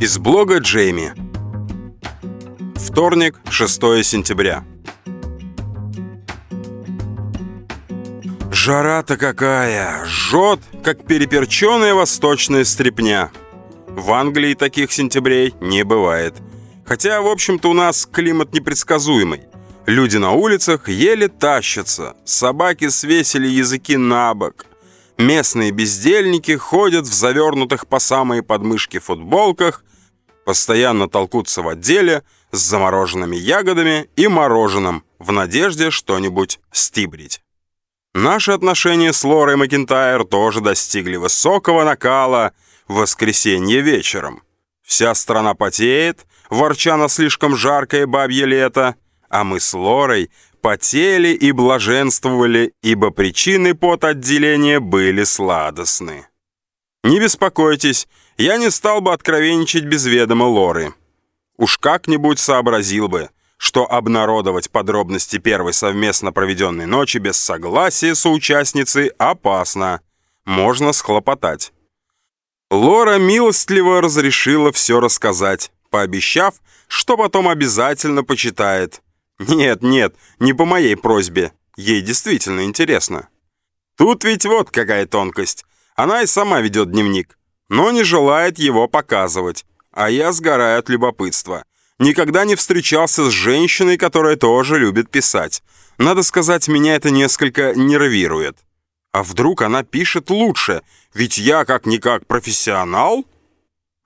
Из блога Джейми. Вторник, 6 сентября. Жара-то какая! Жжет, как переперченная восточная стрепня. В Англии таких сентябрей не бывает. Хотя, в общем-то, у нас климат непредсказуемый. Люди на улицах еле тащатся, собаки свесили языки на бок. Местные бездельники ходят в завернутых по самые подмышки футболках, постоянно толкутся в отделе с замороженными ягодами и мороженым в надежде что-нибудь стибрить. Наши отношения с Лорой Макентайр тоже достигли высокого накала в воскресенье вечером. Вся страна потеет, ворча на слишком жаркое бабье лето, а мы с Лорой потели и блаженствовали, ибо причины пот отделения были сладостны. Не беспокойтесь, я не стал бы откровенничать без ведома Лоры. Уж как-нибудь сообразил бы, что обнародовать подробности первой совместно проведенной ночи без согласия соучастницы опасно. Можно схлопотать. Лора милостливо разрешила все рассказать, пообещав, что потом обязательно почитает. Нет, нет, не по моей просьбе. Ей действительно интересно. Тут ведь вот какая тонкость. Она и сама ведет дневник но не желает его показывать. А я сгораю от любопытства. Никогда не встречался с женщиной, которая тоже любит писать. Надо сказать, меня это несколько нервирует. А вдруг она пишет лучше? Ведь я как-никак профессионал?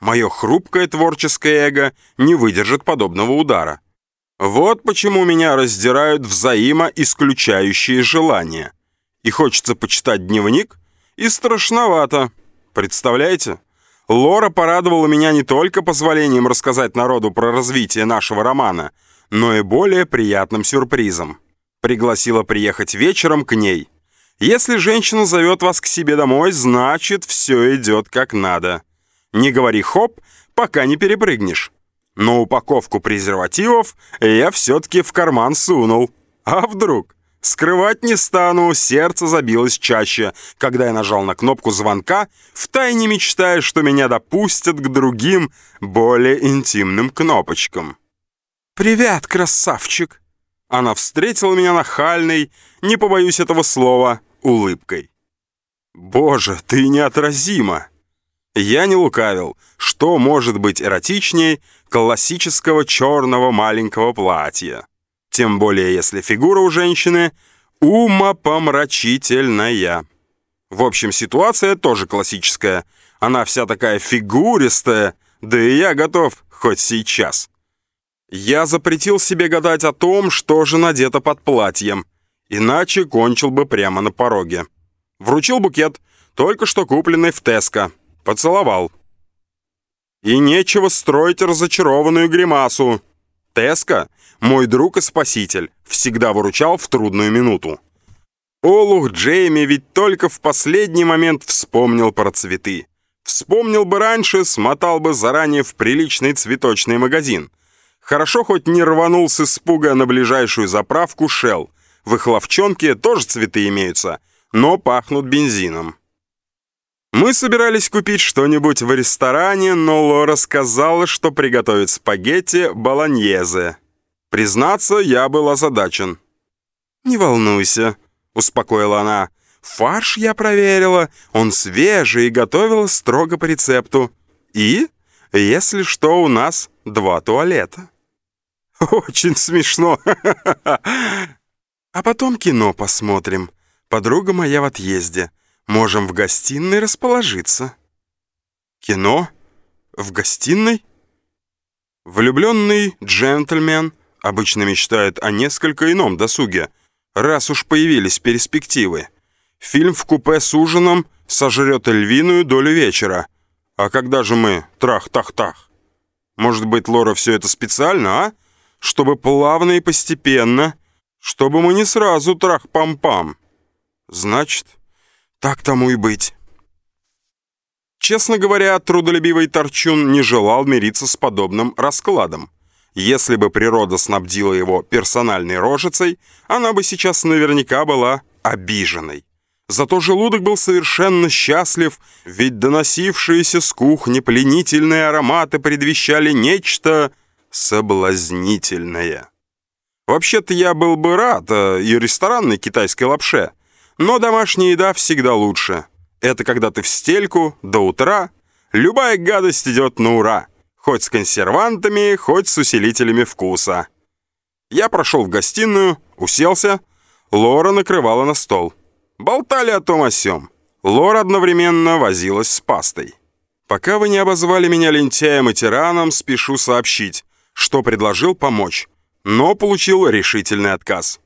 Мое хрупкое творческое эго не выдержит подобного удара. Вот почему меня раздирают взаимоисключающие желания. И хочется почитать дневник, и страшновато. Представляете? Лора порадовала меня не только позволением рассказать народу про развитие нашего романа, но и более приятным сюрпризом. Пригласила приехать вечером к ней. Если женщина зовет вас к себе домой, значит, все идет как надо. Не говори «хоп», пока не перепрыгнешь. Но упаковку презервативов я все-таки в карман сунул. А вдруг? Скрывать не стану, сердце забилось чаще, когда я нажал на кнопку звонка, втайне мечтая, что меня допустят к другим, более интимным кнопочкам. «Привет, красавчик!» Она встретила меня нахальной, не побоюсь этого слова, улыбкой. «Боже, ты неотразима!» Я не лукавил. Что может быть эротичней классического черного маленького платья? Тем более если фигура у женщины умопомрачительная. В общем, ситуация тоже классическая. Она вся такая фигуристая, да и я готов хоть сейчас. Я запретил себе гадать о том, что же надето под платьем, иначе кончил бы прямо на пороге. Вручил букет, только что купленный в Теско. Поцеловал. И нечего строить разочарованную гримасу. Теско мой друг и спаситель, всегда выручал в трудную минуту. Олух Джейми ведь только в последний момент вспомнил про цветы. Вспомнил бы раньше, смотал бы заранее в приличный цветочный магазин. Хорошо хоть не рванул с испуга на ближайшую заправку Shell. В их ловчонке тоже цветы имеются, но пахнут бензином. Мы собирались купить что-нибудь в ресторане, но Лора сказала, что приготовит спагетти болоньезе. Признаться, я был озадачен. «Не волнуйся», — успокоила она. «Фарш я проверила, он свежий и готовила строго по рецепту. И, если что, у нас два туалета». «Очень смешно!» «А потом кино посмотрим. Подруга моя в отъезде. Можем в гостиной расположиться». «Кино? В гостиной?» Влюбленный джентльмен — обычно мечтает о несколько ином досуге, раз уж появились перспективы. Фильм в купе с ужином сожрет львиную долю вечера. А когда же мы трах-тах-тах? Может быть, Лора все это специально, а? Чтобы плавно и постепенно, чтобы мы не сразу трах-пам-пам. Значит, так тому и быть. Честно говоря, трудолюбивый Торчун не желал мириться с подобным раскладом. Если бы природа снабдила его персональной рожицей, она бы сейчас наверняка была обиженной. Зато желудок был совершенно счастлив, ведь доносившиеся с кухни пленительные ароматы предвещали нечто соблазнительное. Вообще-то я был бы рад э, и ресторанной китайской лапше, но домашняя еда всегда лучше. Это когда ты в стельку до утра, любая гадость идет на ура, хоть с консервантами, хоть с усилителями вкуса. Я прошел в гостиную, уселся, Лора накрывала на стол. Болтали о том о сём. Лора одновременно возилась с пастой. Пока вы не обозвали меня лентяем и тираном, спешу сообщить, что предложил помочь, но получил решительный отказ.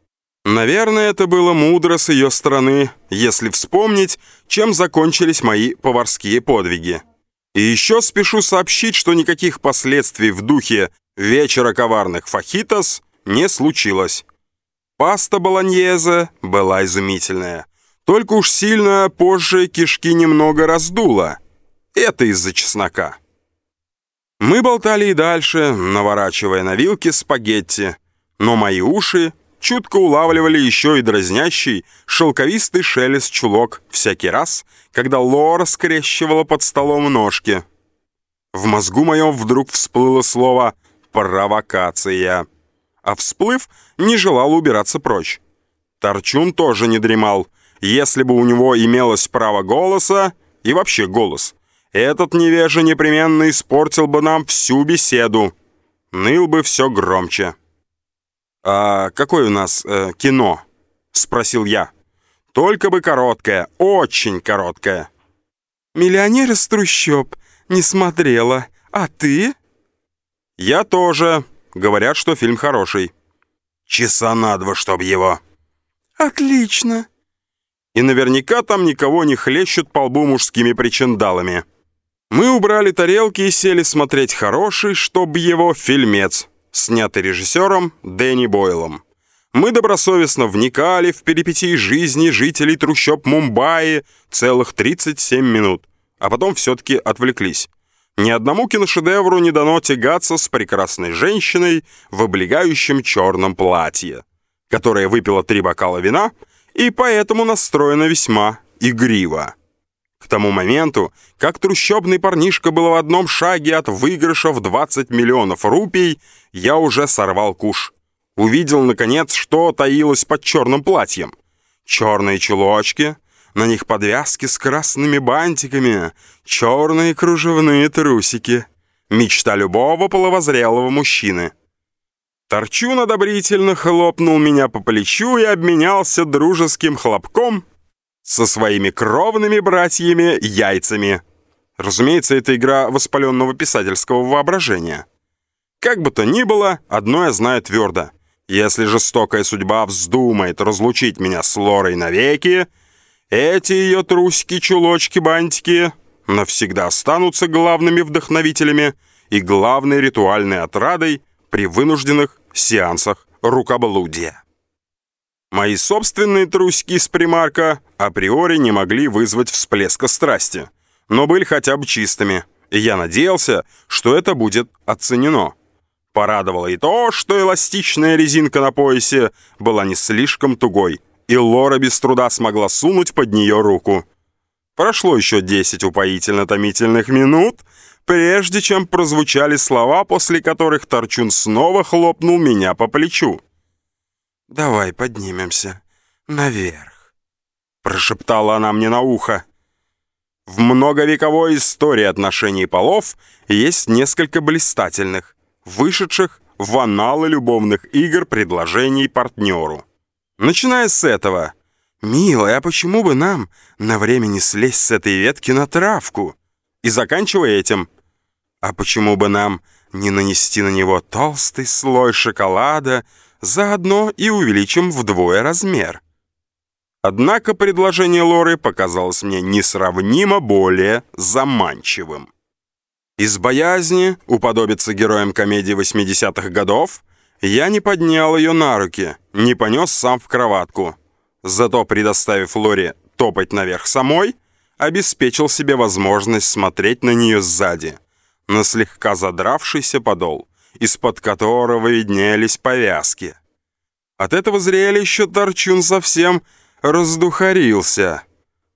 Наверное, это было мудро с ее стороны, если вспомнить, чем закончились мои поварские подвиги. И еще спешу сообщить, что никаких последствий в духе «вечера коварных фахитос» не случилось. Паста болоньезе была изумительная. Только уж сильно позже кишки немного раздуло. Это из-за чеснока. Мы болтали и дальше, наворачивая на вилке спагетти, но мои уши чутко улавливали еще и дразнящий, шелковистый шелест чулок всякий раз, когда Лора скрещивала под столом ножки. В мозгу моем вдруг всплыло слово «провокация», а всплыв, не желал убираться прочь. Торчун тоже не дремал, если бы у него имелось право голоса и вообще голос, этот невежа непременно испортил бы нам всю беседу. Ныл бы все громче. «А какое у нас э, кино?» — спросил я. «Только бы короткое, очень короткое». «Миллионер из трущоб. Не смотрела. А ты?» «Я тоже. Говорят, что фильм хороший». «Часа на два, чтоб его». «Отлично и наверняка там никого не хлещут по лбу мужскими причиндалами. Мы убрали тарелки и сели смотреть хороший, чтоб его, фильмец, снятый режиссером Дэнни Бойлом. Мы добросовестно вникали в перипетии жизни жителей трущоб Мумбаи целых 37 минут, а потом все-таки отвлеклись. Ни одному киношедевру не дано тягаться с прекрасной женщиной в облегающем черном платье, которая выпила три бокала вина — и поэтому настроена весьма игриво. К тому моменту, как трущобный парнишка был в одном шаге от выигрыша в 20 миллионов рупий, я уже сорвал куш. Увидел, наконец, что таилось под черным платьем. Черные чулочки, на них подвязки с красными бантиками, черные кружевные трусики. Мечта любого половозрелого мужчины. Торчун одобрительно хлопнул меня по плечу и обменялся дружеским хлопком со своими кровными братьями яйцами. Разумеется, это игра воспаленного писательского воображения. Как бы то ни было, одно я знаю твердо. Если жестокая судьба вздумает разлучить меня с Лорой навеки, эти ее трусики, чулочки, бантики навсегда останутся главными вдохновителями и главной ритуальной отрадой при вынужденных сеансах рукоблудия. Мои собственные трусики с примарка априори не могли вызвать всплеска страсти, но были хотя бы чистыми, и я надеялся, что это будет оценено. Порадовало и то, что эластичная резинка на поясе была не слишком тугой, и Лора без труда смогла сунуть под нее руку. Прошло еще 10 упоительно-томительных минут, прежде чем прозвучали слова, после которых Торчун снова хлопнул меня по плечу. «Давай поднимемся наверх», — прошептала она мне на ухо. В многовековой истории отношений полов есть несколько блистательных, вышедших в аналы любовных игр предложений партнеру. Начиная с этого. «Милая, а почему бы нам на время не слезть с этой ветки на травку?» И заканчивая этим. А почему бы нам не нанести на него толстый слой шоколада, заодно и увеличим вдвое размер? Однако предложение Лоры показалось мне несравнимо более заманчивым. Из боязни уподобиться героям комедии 80-х годов я не поднял ее на руки, не понес сам в кроватку. Зато, предоставив Лоре топать наверх самой, обеспечил себе возможность смотреть на нее сзади на слегка задравшийся подол, из-под которого виднелись повязки. От этого зрелища Торчун совсем раздухарился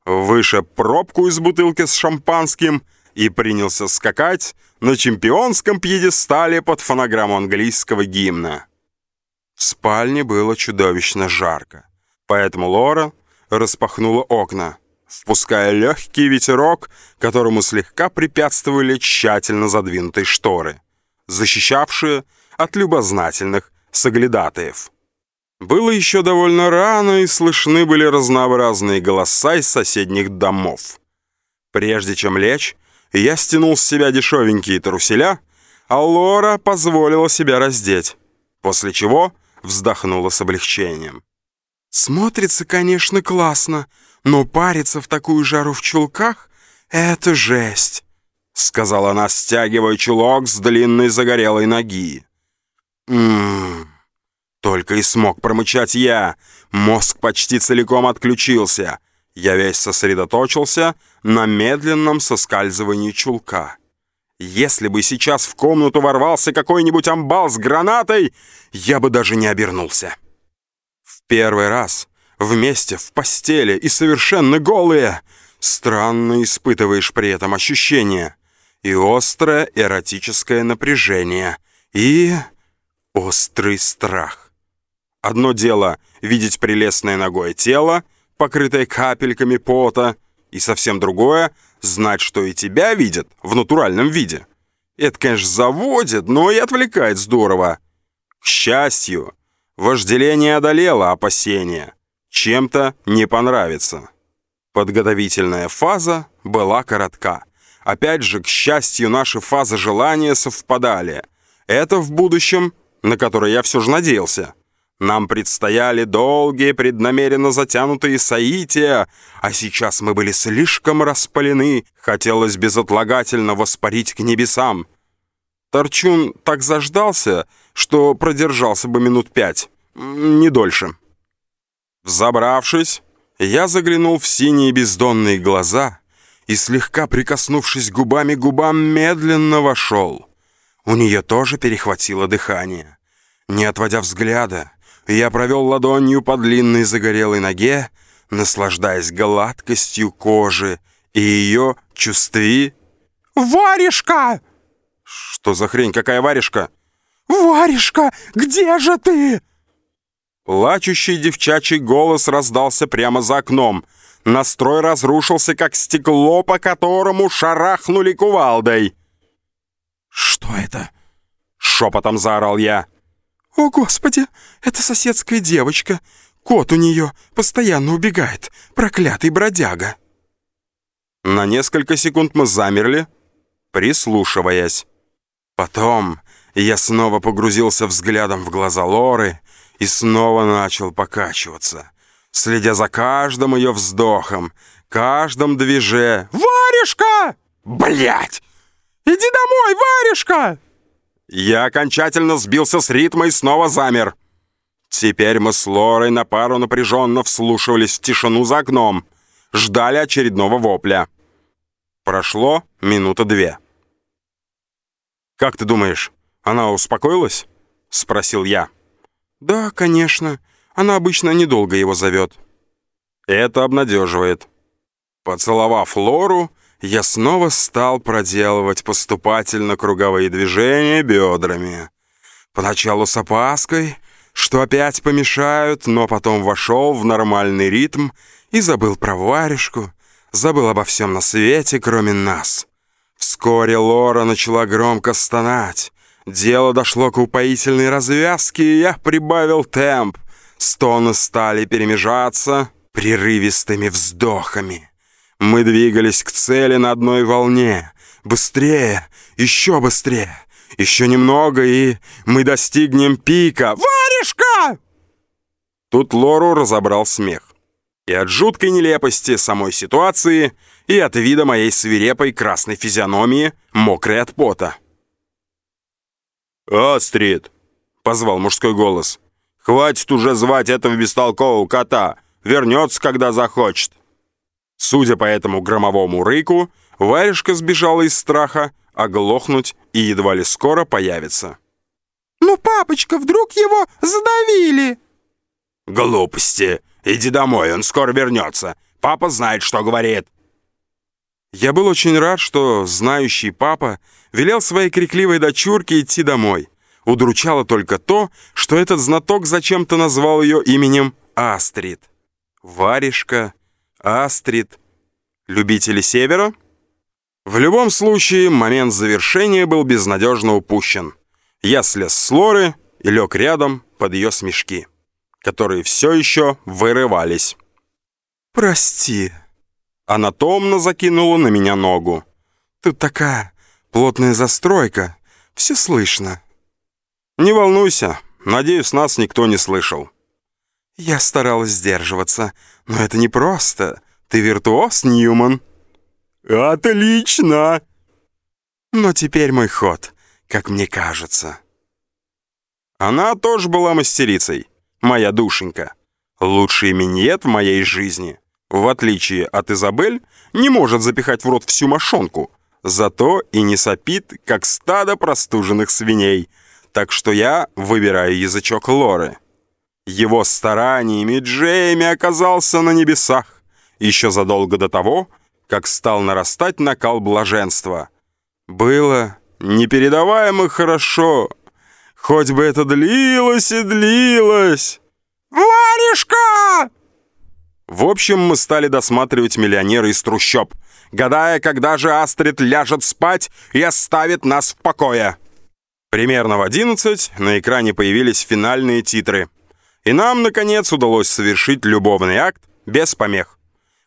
вышиб пробку из бутылки с шампанским и принялся скакать на чемпионском пьедестале под фонограмму английского гимна. В спальне было чудовищно жарко, поэтому Лора распахнула окна, впуская легкий ветерок, которому слегка препятствовали тщательно задвинутые шторы, защищавшие от любознательных соглядатаев. Было еще довольно рано, и слышны были разнообразные голоса из соседних домов. Прежде чем лечь, я стянул с себя дешевенькие труселя, а Лора позволила себя раздеть, после чего вздохнула с облегчением. «Смотрится, конечно, классно, но париться в такую жару в чулках — это жесть», — сказала она, стягивая чулок с длинной загорелой ноги. «Ммм...» Только и смог промычать я. Мозг почти целиком отключился. Я весь сосредоточился на медленном соскальзывании чулка. Если бы сейчас в комнату ворвался какой-нибудь амбал с гранатой, я бы даже не обернулся. В первый раз вместе в постели и совершенно голые. Странно испытываешь при этом ощущение. И острое эротическое напряжение. И острый страх. Одно дело видеть прелестное ногое тело, покрытое капельками пота, и совсем другое — знать, что и тебя видят в натуральном виде. Это, конечно, заводит, но и отвлекает здорово. К счастью, вожделение одолело опасения. Чем-то не понравится. Подготовительная фаза была коротка. Опять же, к счастью, наши фазы желания совпадали. Это в будущем, на которое я все же надеялся. Нам предстояли долгие, преднамеренно затянутые соития, а сейчас мы были слишком распалены, хотелось безотлагательно воспарить к небесам. Торчун так заждался, что продержался бы минут пять, не дольше. Взобравшись, я заглянул в синие бездонные глаза и, слегка прикоснувшись губами к губам, медленно вошел. У нее тоже перехватило дыхание. Не отводя взгляда, я провел ладонью по длинной загорелой ноге, наслаждаясь гладкостью кожи и ее чувстви. «Варежка!» «Что за хрень? Какая варежка?» «Варежка, где же ты?» Плачущий девчачий голос раздался прямо за окном. Настрой разрушился, как стекло, по которому шарахнули кувалдой. «Что это?» — шепотом заорал я. «О, Господи, это соседская девочка. Кот у нее постоянно убегает. Проклятый бродяга». На несколько секунд мы замерли, прислушиваясь. Потом я снова погрузился взглядом в глаза Лоры и снова начал покачиваться, следя за каждым ее вздохом, каждым движением. «Варежка! Блядь! Иди домой, Варежка!» Я окончательно сбился с ритма и снова замер. Теперь мы с Лорой на пару напряженно вслушивались в тишину за окном, ждали очередного вопля. Прошло минута две. «Как ты думаешь, она успокоилась?» — спросил я. «Да, конечно. Она обычно недолго его зовет». Это обнадеживает. Поцеловав Лору, я снова стал проделывать поступательно круговые движения бедрами. Поначалу с опаской, что опять помешают, но потом вошел в нормальный ритм и забыл про варежку, забыл обо всем на свете, кроме нас. Вскоре Лора начала громко стонать. Дело дошло к упоительной развязке, и я прибавил темп. Стоны стали перемежаться прерывистыми вздохами. Мы двигались к цели на одной волне. Быстрее, еще быстрее. Еще немного, и мы достигнем пика. «Варежка!» Тут Лору разобрал смех. И от жуткой нелепости самой ситуации, и от вида моей свирепой красной физиономии, мокрой от пота. «Астрид!» — позвал мужской голос. «Хватит уже звать этого бестолкового кота. Вернется, когда захочет». Судя по этому громовому рыку, варежка сбежала из страха, оглохнуть и едва ли скоро появится. «Ну, папочка, вдруг его задавили?» «Глупости! Иди домой, он скоро вернется. Папа знает, что говорит». Я был очень рад, что знающий папа велел своей крикливой дочурке идти домой. Удручало только то, что этот знаток зачем-то назвал ее именем Астрид. Варежка, Астрид. Любители севера? В любом случае, момент завершения был безнадежно упущен. Я слез с Лоры и лег рядом под ее смешки, которые все еще вырывались. «Прости», — она томно закинула на меня ногу. «Тут такая плотная застройка, все слышно». «Не волнуйся, надеюсь, нас никто не слышал». «Я старалась сдерживаться, но это непросто. Ты виртуоз, Ньюман». «Отлично!» «Но теперь мой ход, как мне кажется». Она тоже была мастерицей, моя душенька. Лучший миньет в моей жизни. В отличие от Изабель, не может запихать в рот всю мошонку, зато и не сопит, как стадо простуженных свиней. Так что я выбираю язычок Лоры. Его стараниями Джейми оказался на небесах, еще задолго до того, как стал нарастать накал блаженства. Было непередаваемо хорошо, хоть бы это длилось и длилось. «Варежка!» В общем, мы стали досматривать миллионера из трущоб, гадая, когда же Астрид ляжет спать и оставит нас в покое. Примерно в 11 на экране появились финальные титры. И нам, наконец, удалось совершить любовный акт без помех.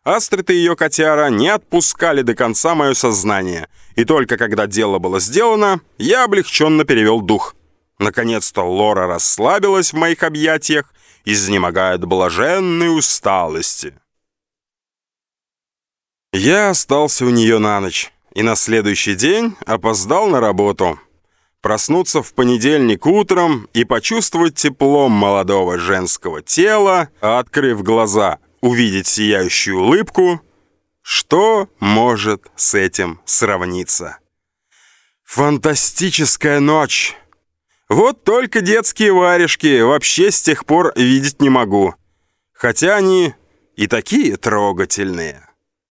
Астрид и ее котяра не отпускали до конца мое сознание, и только когда дело было сделано, я облегченно перевел дух. Наконец-то Лора расслабилась в моих объятиях, изнемогая от блаженной усталости. Я остался у нее на ночь, и на следующий день опоздал на работу. Проснуться в понедельник утром и почувствовать теплом молодого женского тела, открыв глаза, увидеть сияющую улыбку, что может с этим сравниться? Фантастическая ночь! Вот только детские варежки вообще с тех пор видеть не могу. Хотя они и такие трогательные.